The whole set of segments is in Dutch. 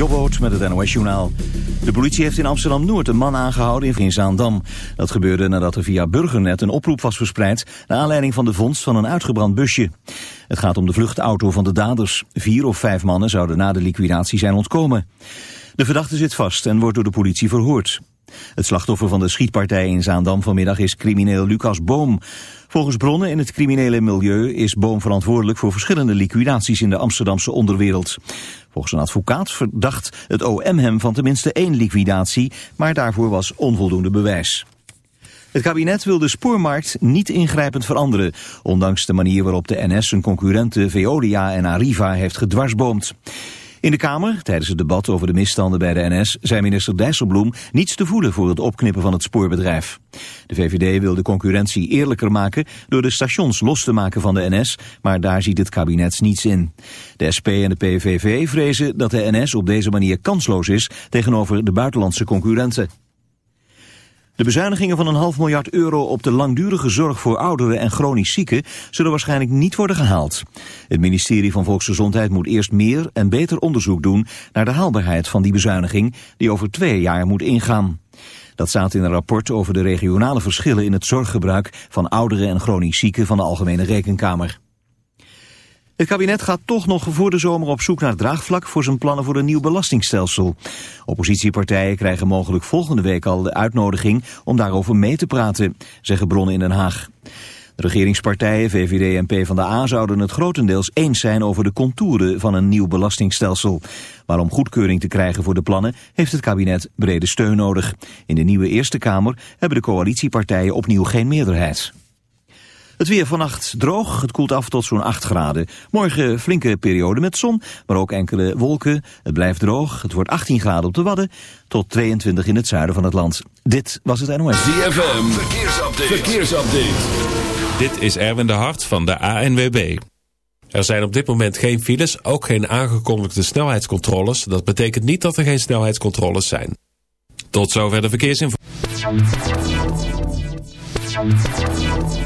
Jobboot met het NOS Journaal. De politie heeft in Amsterdam-Noord een man aangehouden in Zaandam. Dat gebeurde nadat er via Burgernet een oproep was verspreid... naar aanleiding van de vondst van een uitgebrand busje. Het gaat om de vluchtauto van de daders. Vier of vijf mannen zouden na de liquidatie zijn ontkomen. De verdachte zit vast en wordt door de politie verhoord. Het slachtoffer van de schietpartij in Zaandam vanmiddag is crimineel Lucas Boom. Volgens bronnen in het criminele milieu is Boom verantwoordelijk voor verschillende liquidaties in de Amsterdamse onderwereld. Volgens een advocaat verdacht het OM hem van tenminste één liquidatie, maar daarvoor was onvoldoende bewijs. Het kabinet wil de spoormarkt niet ingrijpend veranderen, ondanks de manier waarop de NS zijn concurrenten Veolia en Arriva heeft gedwarsboomd. In de Kamer, tijdens het debat over de misstanden bij de NS, zei minister Dijsselbloem niets te voelen voor het opknippen van het spoorbedrijf. De VVD wil de concurrentie eerlijker maken door de stations los te maken van de NS, maar daar ziet het kabinet niets in. De SP en de PVV vrezen dat de NS op deze manier kansloos is tegenover de buitenlandse concurrenten. De bezuinigingen van een half miljard euro op de langdurige zorg voor ouderen en chronisch zieken zullen waarschijnlijk niet worden gehaald. Het ministerie van Volksgezondheid moet eerst meer en beter onderzoek doen naar de haalbaarheid van die bezuiniging die over twee jaar moet ingaan. Dat staat in een rapport over de regionale verschillen in het zorggebruik van ouderen en chronisch zieken van de Algemene Rekenkamer. Het kabinet gaat toch nog voor de zomer op zoek naar draagvlak voor zijn plannen voor een nieuw belastingstelsel. Oppositiepartijen krijgen mogelijk volgende week al de uitnodiging om daarover mee te praten, zeggen bronnen in Den Haag. De regeringspartijen VVD en PvdA zouden het grotendeels eens zijn over de contouren van een nieuw belastingstelsel. Maar om goedkeuring te krijgen voor de plannen heeft het kabinet brede steun nodig. In de nieuwe Eerste Kamer hebben de coalitiepartijen opnieuw geen meerderheid. Het weer vannacht droog, het koelt af tot zo'n 8 graden. Morgen flinke periode met zon, maar ook enkele wolken. Het blijft droog, het wordt 18 graden op de Wadden... tot 22 in het zuiden van het land. Dit was het NOS. ZFM, verkeersupdate. verkeersupdate. Dit is Erwin de Hart van de ANWB. Er zijn op dit moment geen files, ook geen aangekondigde snelheidscontroles. Dat betekent niet dat er geen snelheidscontroles zijn. Tot zover de verkeersinformatie.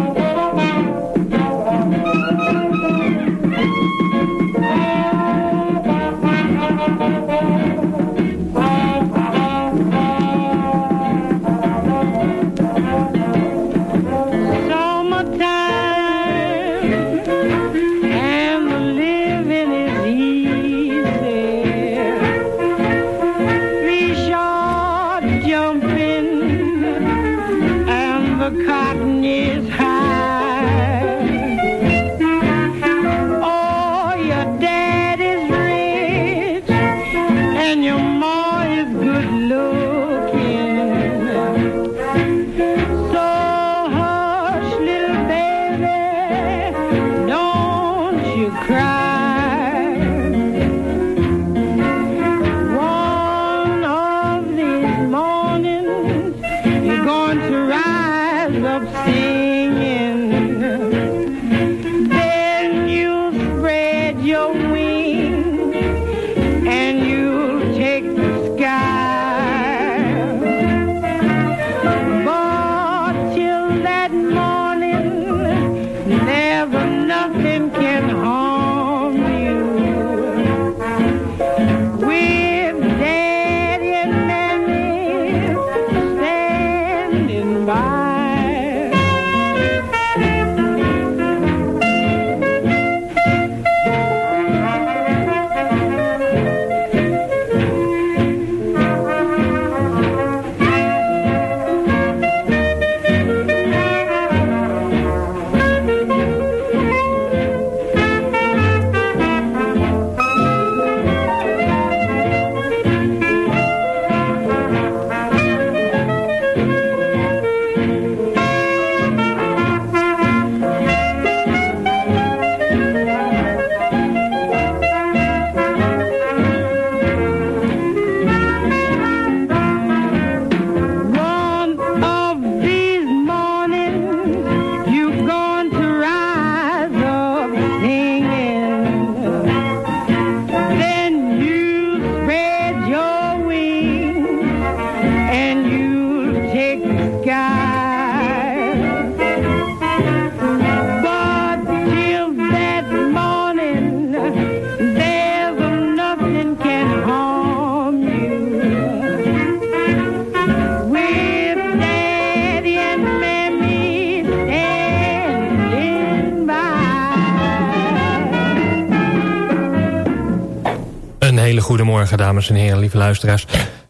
Dames en heren, lieve luisteraars.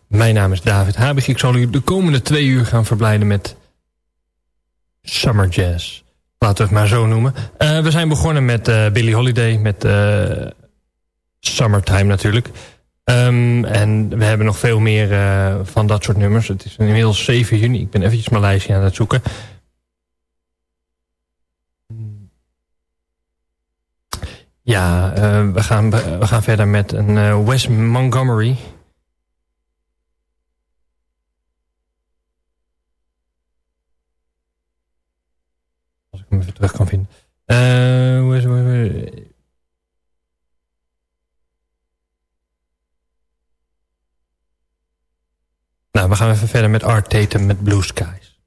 Mijn naam is David Habig. Ik zal u de komende twee uur gaan verblijden met Summer Jazz. Laten we het maar zo noemen. Uh, we zijn begonnen met uh, Billie Holiday, met uh, Summertime natuurlijk. Um, en we hebben nog veel meer van dat soort nummers. Het is inmiddels 7 juni. Ik ben eventjes mijn lijstje aan het zoeken. Ja, uh, we, gaan, we gaan verder met een uh, Wes Montgomery. Als ik hem even terug kan vinden. Uh, Wes, nou, we gaan even verder met Art Tatum met Blue Skies.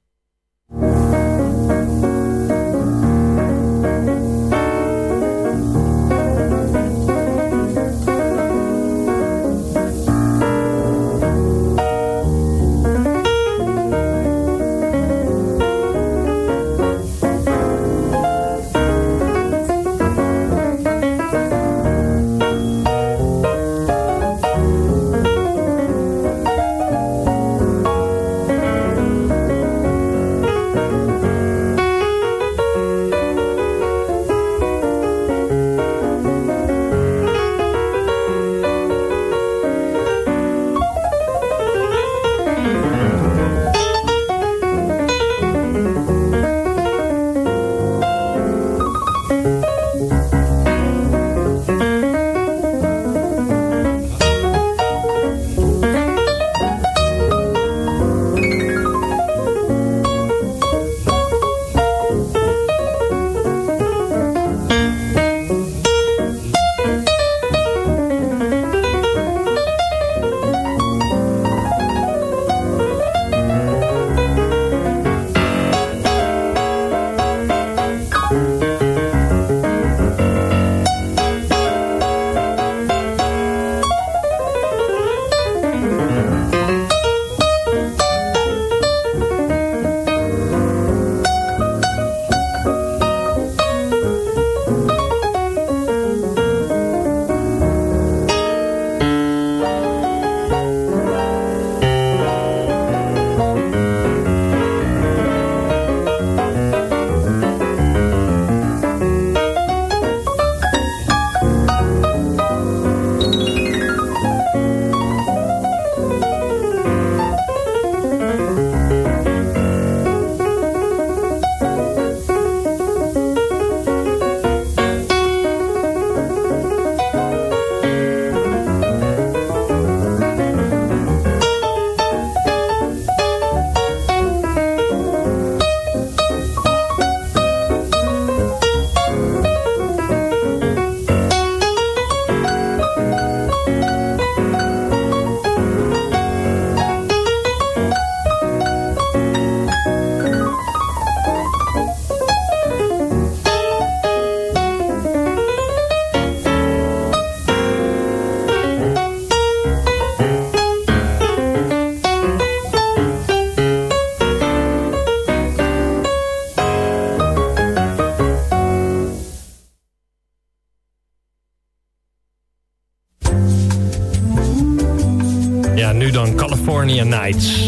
Nights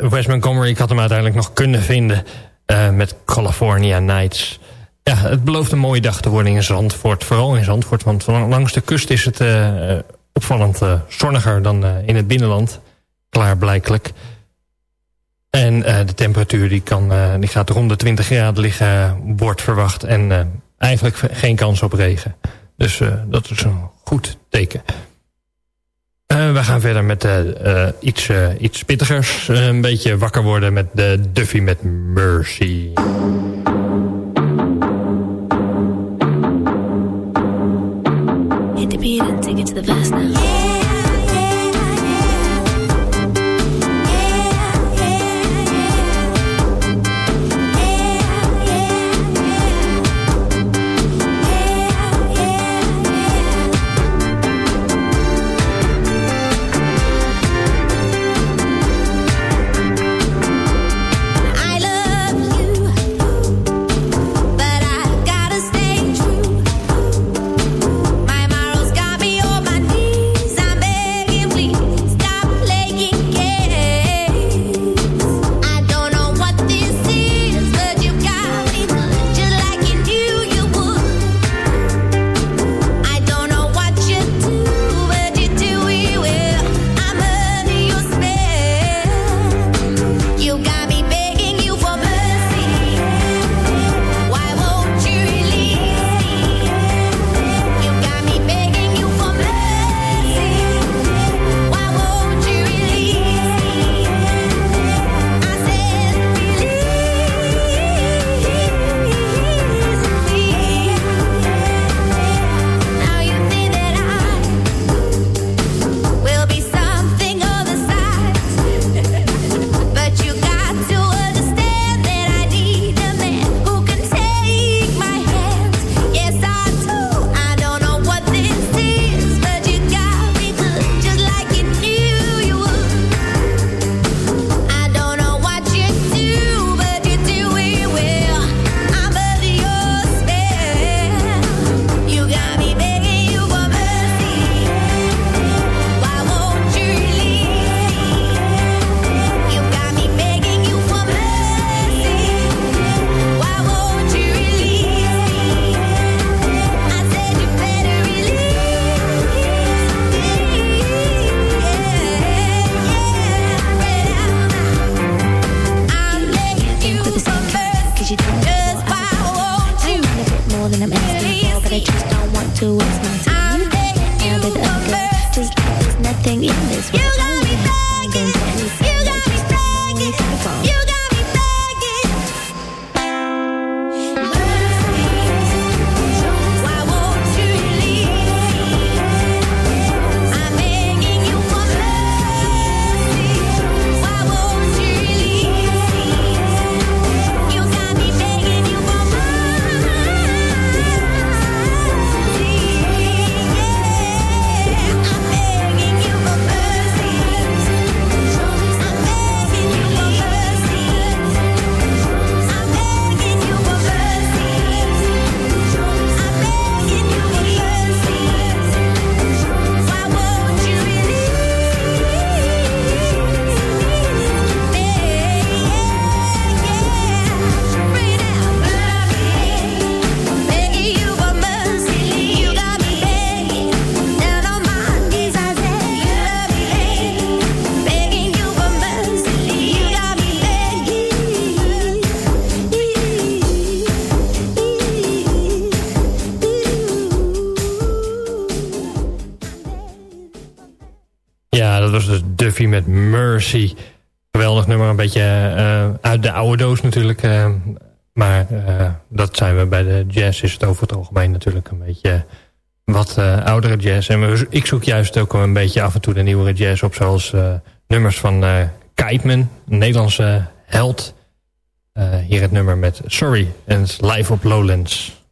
Wes Montgomery. Ik had hem uiteindelijk nog kunnen vinden uh, met California Nights. Ja, het belooft een mooie dag te worden in Zandvoort. Vooral in Zandvoort, want langs de kust is het uh, opvallend zonniger dan in het binnenland. Klaarblijkelijk. En de temperatuur die kan, die gaat rond de 20 graden liggen, wordt verwacht. En eigenlijk geen kans op regen. Dus dat is een goed teken. Uh, we gaan verder met uh, iets, iets pittigers. een beetje wakker worden met de Duffy met Mercy. Geweldig nummer, een beetje uh, uit de oude doos natuurlijk. Uh, maar uh, dat zijn we bij de jazz, is het over het algemeen natuurlijk een beetje wat oudere jazz. En ik zoek juist ook een beetje af en toe de nieuwere jazz op. Zoals nummers van uh, een Nederlandse held. hier het nummer met Sorry en Live op Lowlands.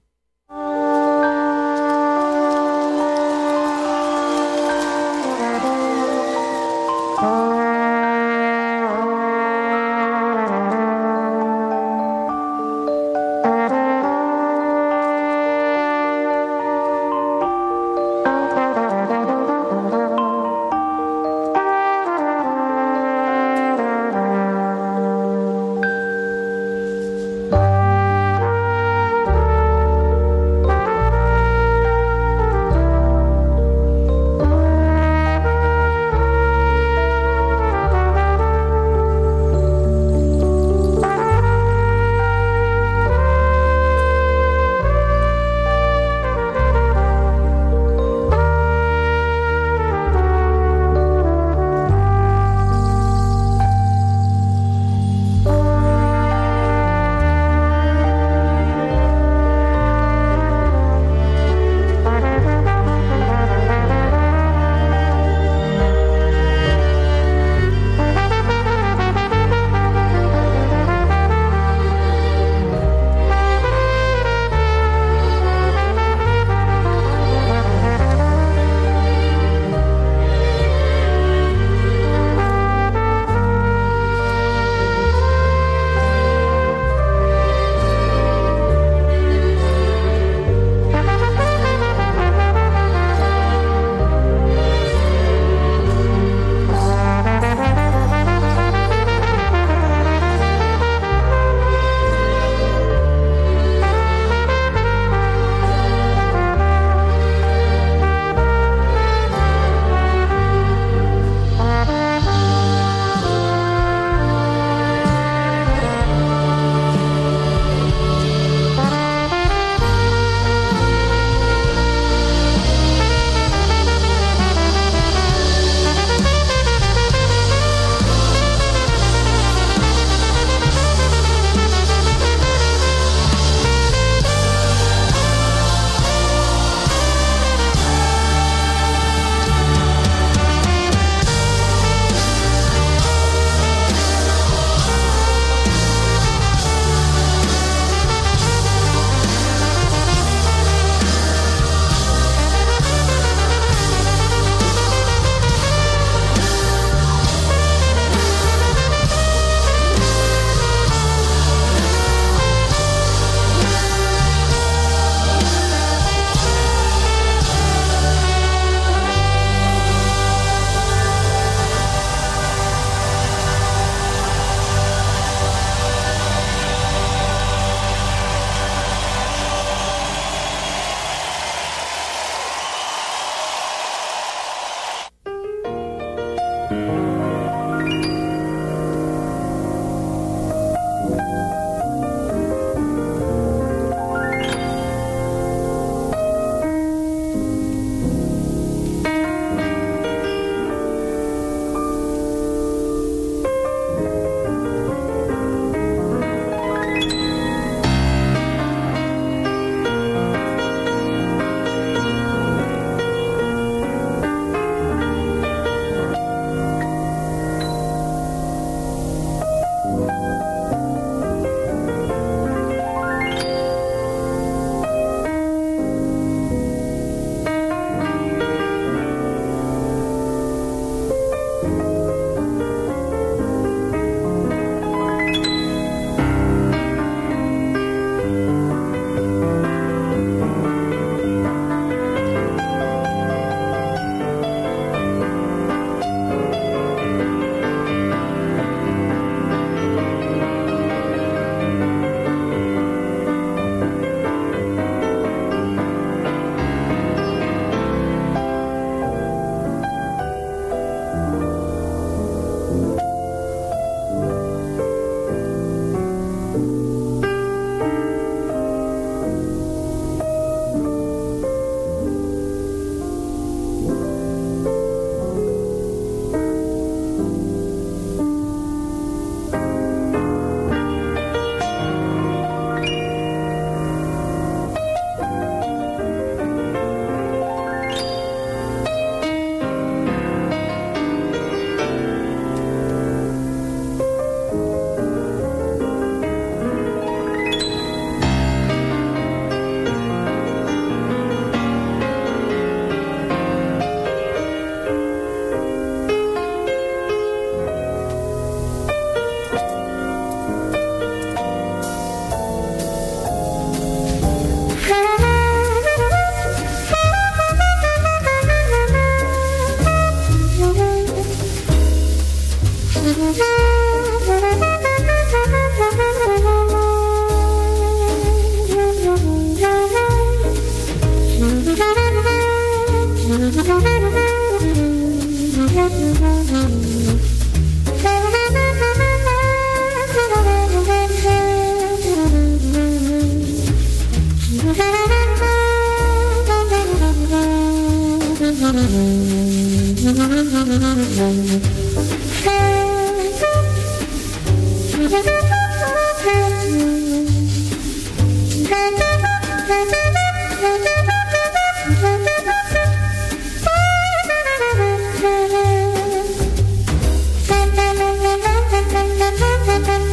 Thank you.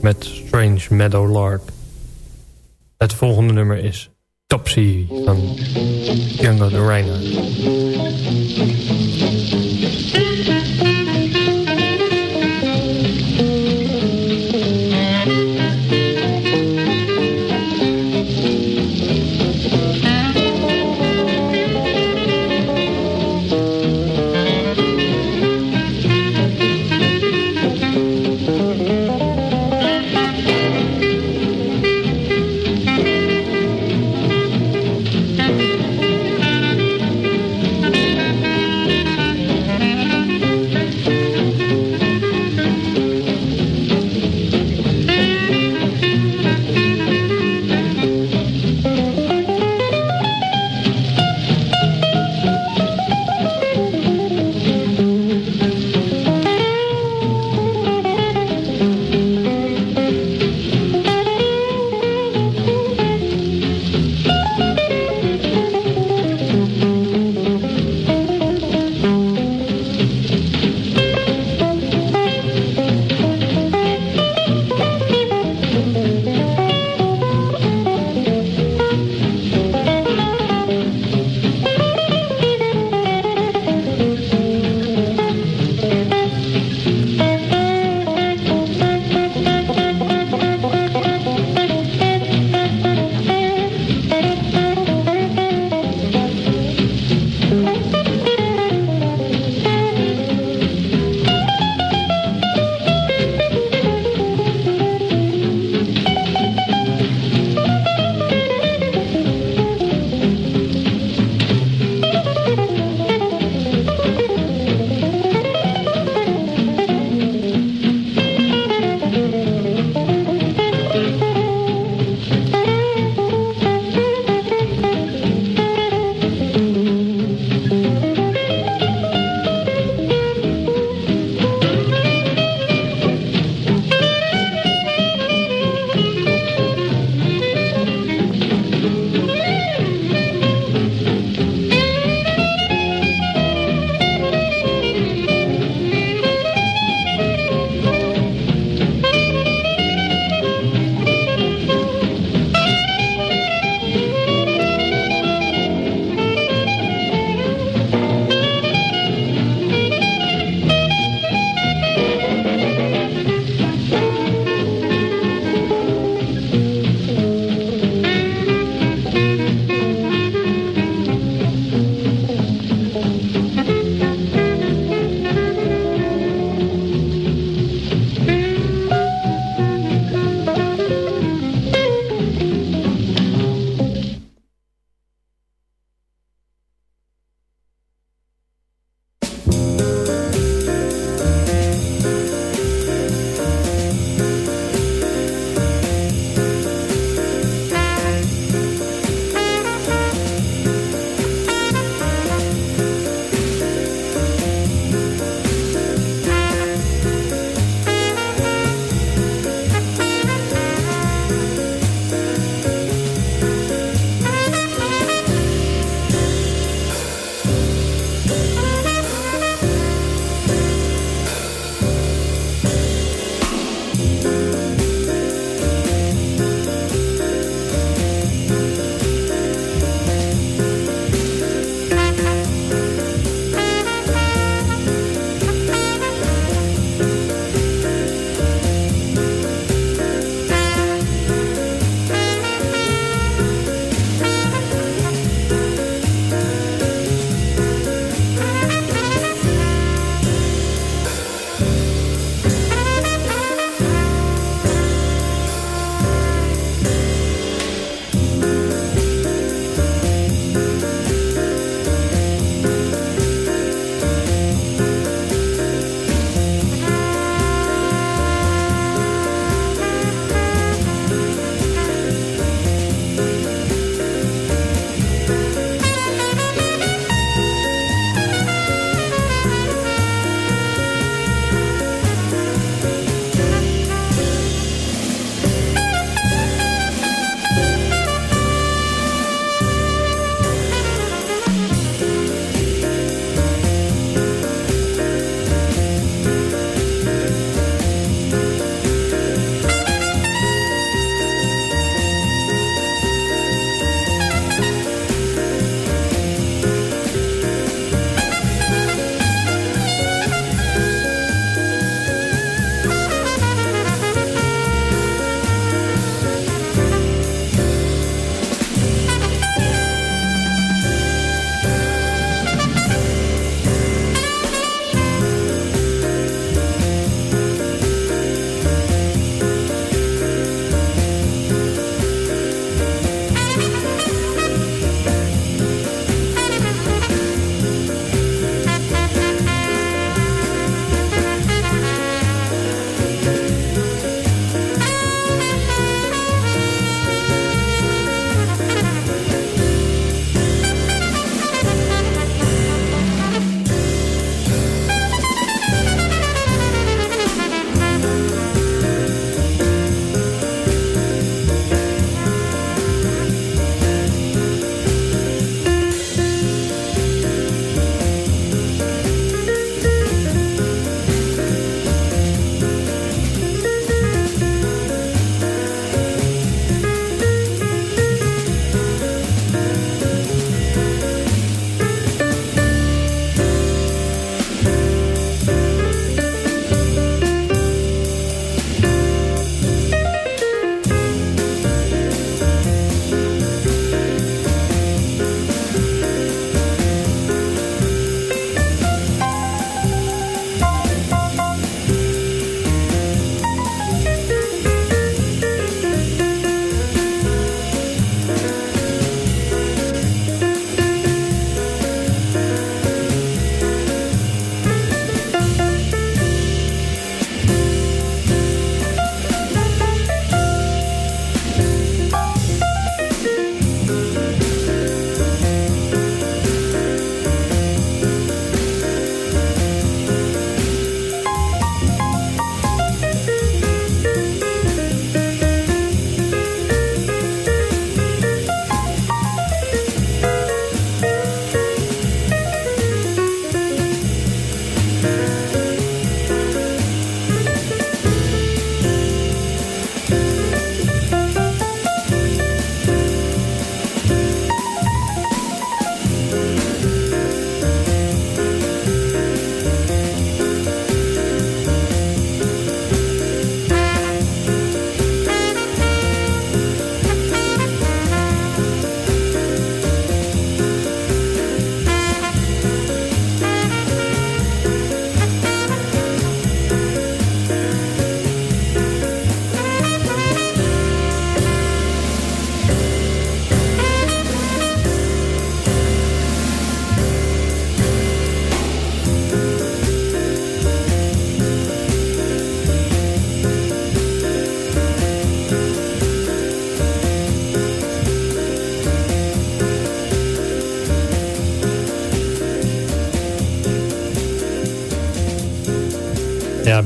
Met Strange Meadow Lark. Het volgende nummer is Topsy van Django the Reinhardt.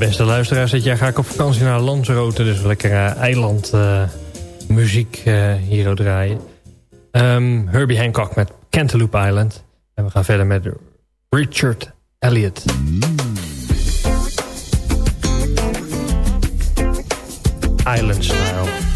Beste luisteraars, dit jaar ga ik op vakantie naar Lanzarote. Dus lekker uh, eiland uh, muziek uh, hier draaien. Um, Herbie Hancock met Cantaloupe Island. En we gaan verder met Richard Elliot. Island Style.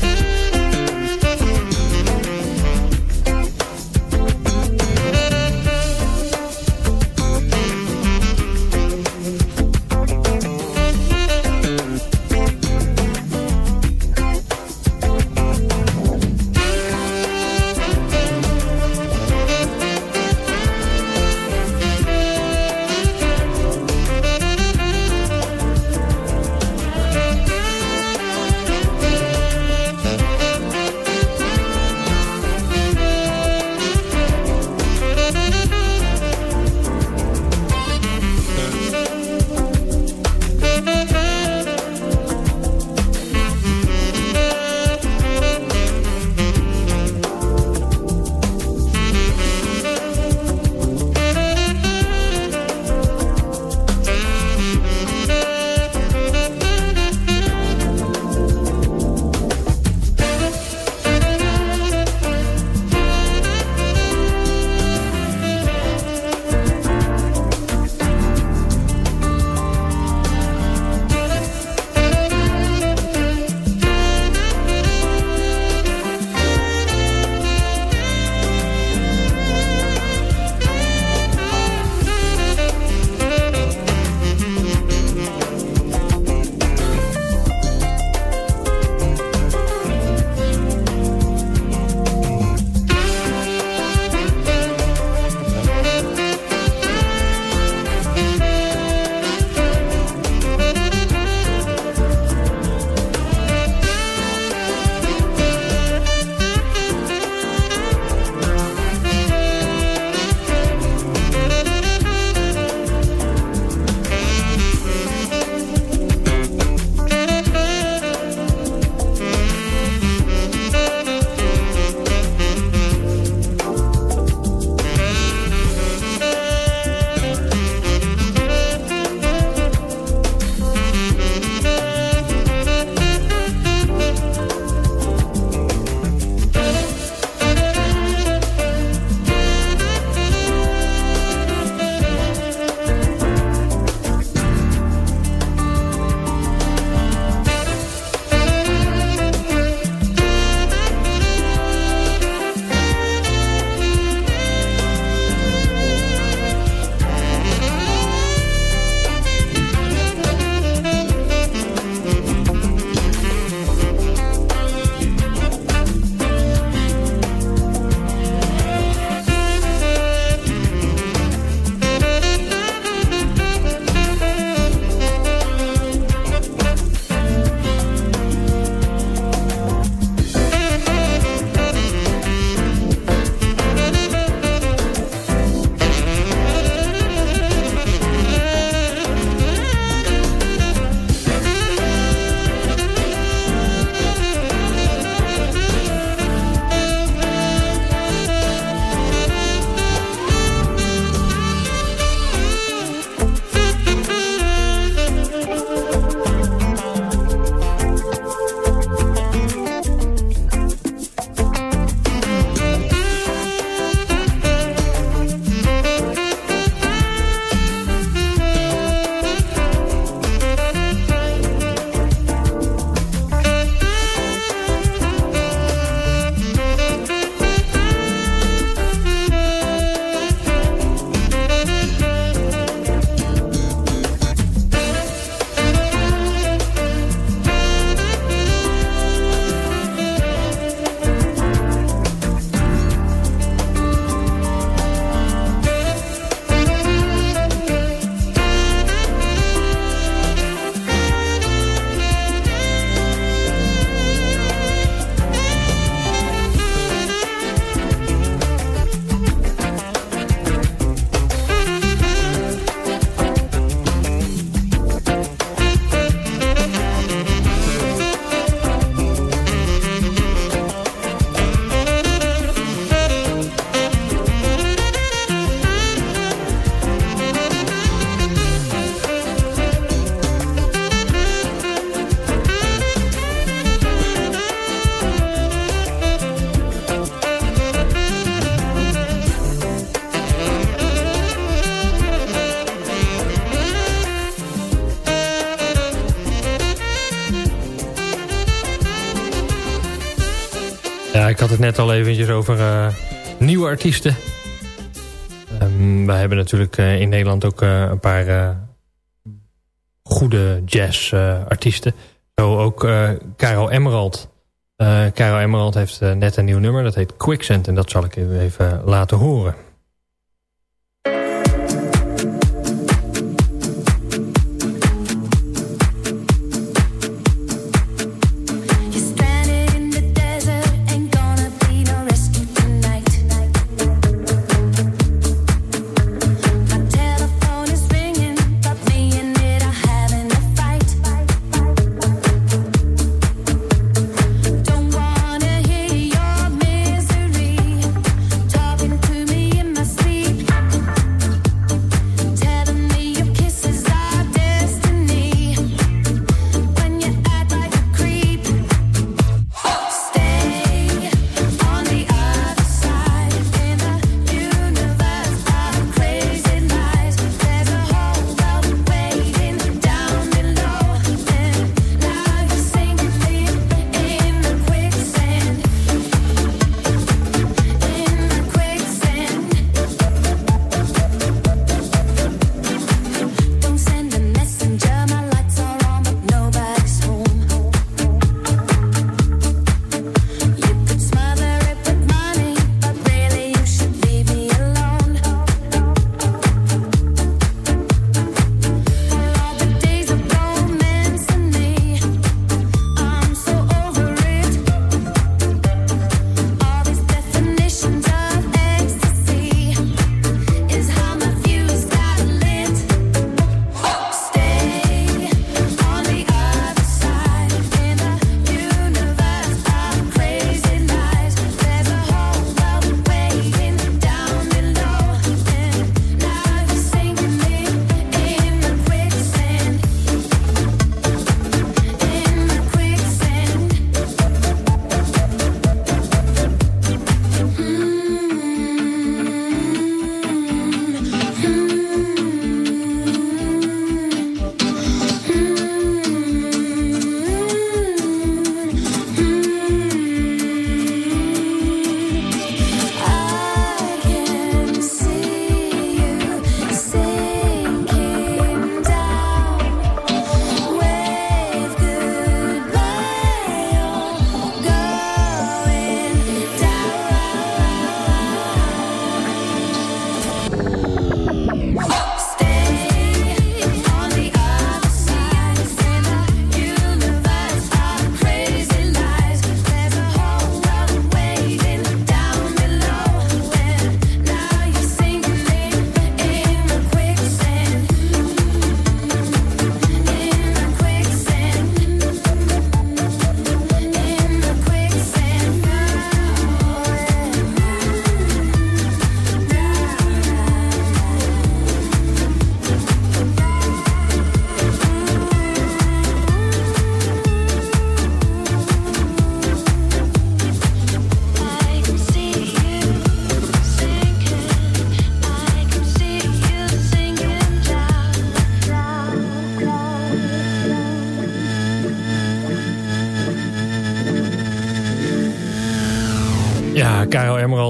Net al eventjes over uh, nieuwe artiesten. Um, wij hebben natuurlijk uh, in Nederland ook uh, een paar goede jazzartiesten. Zo ook Caro Emerald. Caro Emerald heeft net een nieuw nummer, dat heet Quicksand. En dat zal ik even laten horen.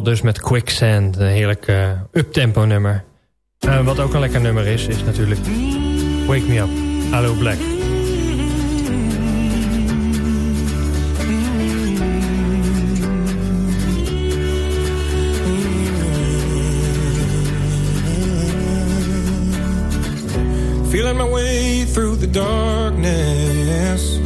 Dus met Quicksand. Een heerlijk uh, uptempo nummer. Uh, wat ook een lekker nummer is, is natuurlijk Wake Me Up, Hallo Black. Feeling my way through the darkness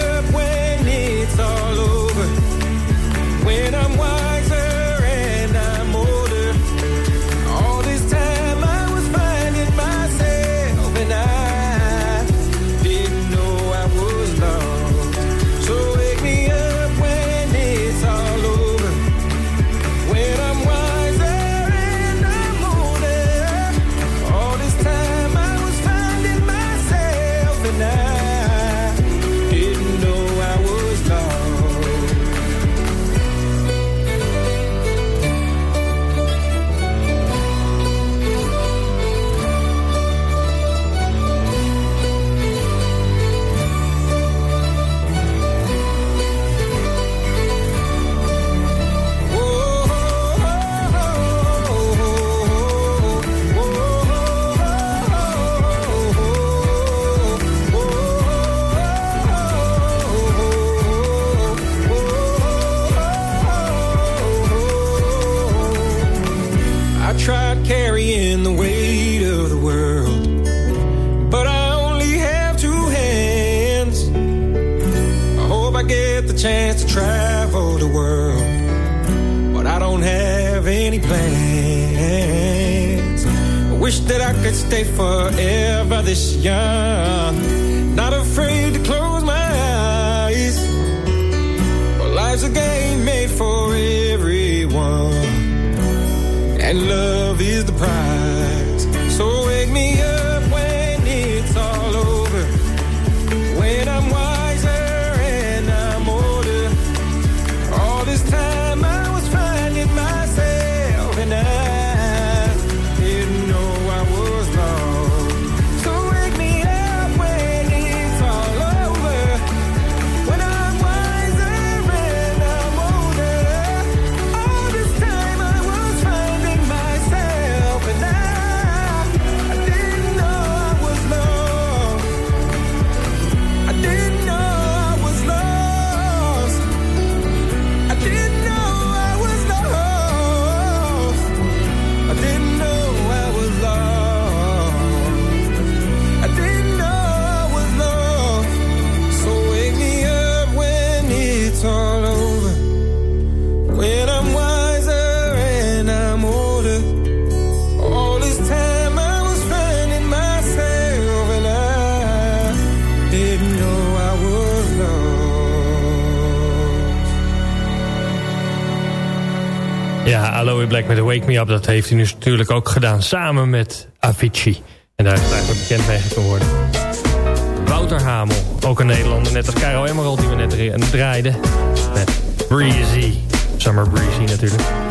stay forever this young Black met Wake Me Up, dat heeft hij nu natuurlijk ook gedaan samen met Avicii. En daar is hij eigenlijk bekend mee geworden. Wouter Hamel, ook een Nederlander, net als Caro Emerald die we net draaiden. Met Breezy, Summer Breezy natuurlijk.